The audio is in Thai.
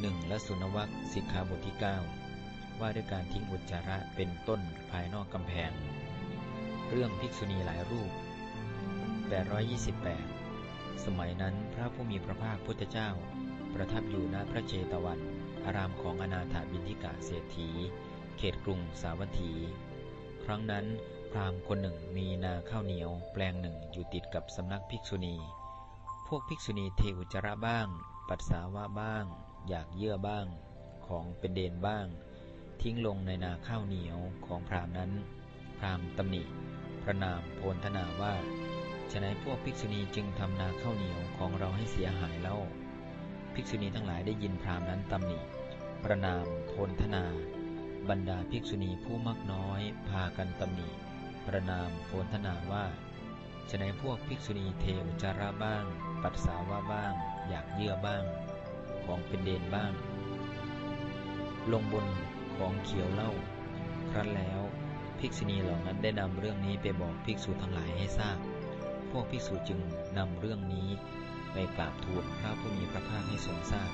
หนึ่งและสุนวัคสิกขาบทที่ 9 ว่าด้วยการทิ้งอุจจาระเป็นต้นภายนอกกำแพง เรื่องภิกษุณีหลายรูป 828 สมัยนั้นพระผู้มีพระภาคพุทธเจ้า ประทับอยู่ณพระเจตวัน อารามของอนาถาบินทิกาเศรษฐี เขตกรุงสาวัตถี ครั้งนั้นพราหมณ์คนหนึ่งมีนาข้าวเหนียว แปลงหนึ่งอยู่ติดกับสำนักภิกษุณี พวกภิกษุณีเทอุจจาระบ้าง ปัสสาวะบ้าง อยากเยื่อบ้าง ของเป็นเดนบ้าง ทิ้งลงในนาข้าวเหนียวของพรามนั้น พรามตำหนิพระนามโพลธนาว่าฉะนั้นพวกภิกษุณีจึงทำนาข้าวเหนียวของเราให้เสียหายเล่า ภิกษุณีทั้งหลายได้ยินพรามนั้นตำหนิประนามโพลธนา บรรดาภิกษุณีผู้มากน้อย พากันตำหนิประนามโพลธนาว่าฉะนั้นพวกภิกษุณีเทวจาระบ้าง ปัสสาวะบ้าง อยากเยื่อบ้าง ของเป็นเดนบ้าง ลงบนของเขียวเล่า ครั้นแล้วภิกษุณีเหล่านั้นได้นำเรื่องนี้ไปบอกภิกษุทั้งหลายให้ทราบ พวกภิกษุจึงนำเรื่องนี้ไปกราบทูลพระผู้มีพระภาคให้ทรงทราบ